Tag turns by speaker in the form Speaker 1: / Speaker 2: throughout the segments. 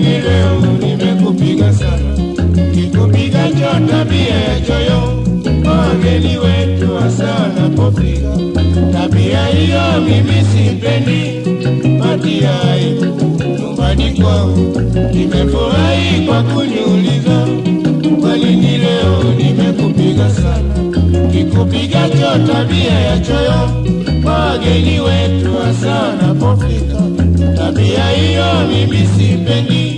Speaker 1: nini leo nimekupiga sana? Kikupiga cho tabia ya choyo, wageni wetu hasa wanapopiga Tabia hiyo mimi sipendi, Matia nyumbani kwangu. Nimefurahi kwa kuniuliza kwa nini leo nimekupiga sana. Kikupiga cho tabia ya choyo, wageni wetu hasa wanapofika. Tabia hiyo mimi sipendi,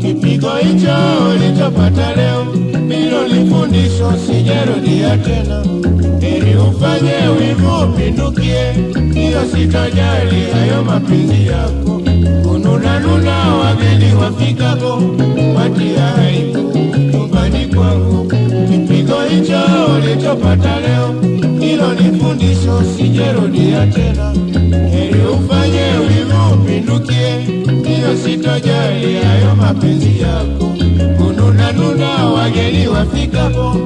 Speaker 1: Kipigo hicho ulichopata leo, hilo ni fundisho, sijarudia tena. Ili ufanye wivu upindukie, hiyo sitajali hayo mapenzi yako. Kununanuna wageni wafikapo, watia aibu nyumbani kwangu. Kipigo hicho ulichopata leo, hilo ni fundisho, sijerudia tena. Ili ufanye wivu upindukie, hiyo sitojali hayo mapenzi yako. Kununanuna wageni wafikapo,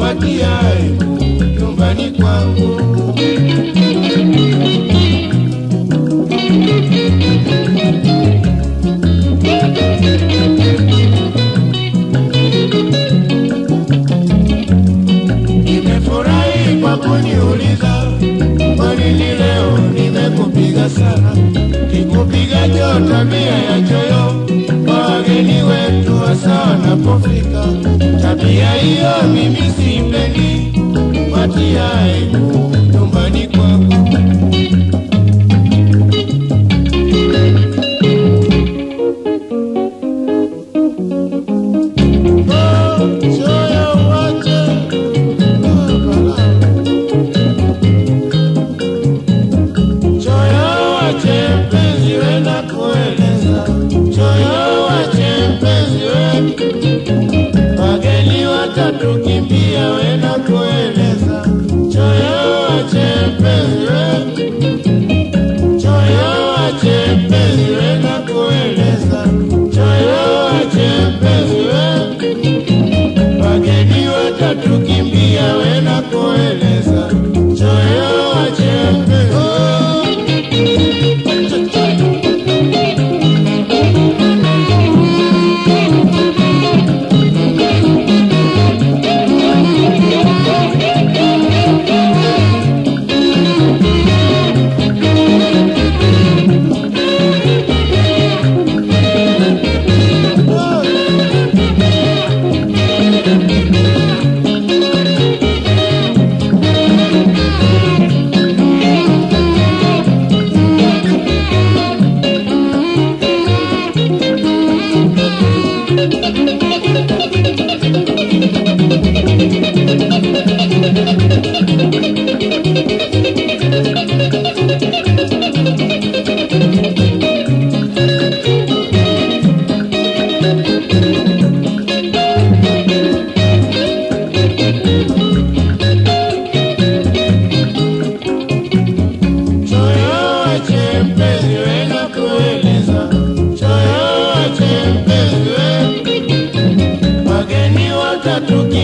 Speaker 1: watia aibu nyumbani kwangu. Kuniuliza kwa nini leo nimekupiga sana. Kikupiga jo tabia ya choyo wageni wetu hasa wanapofika. Tabia hiyo mimi simpendi, watia aibu nyumbani kwangu. madrugada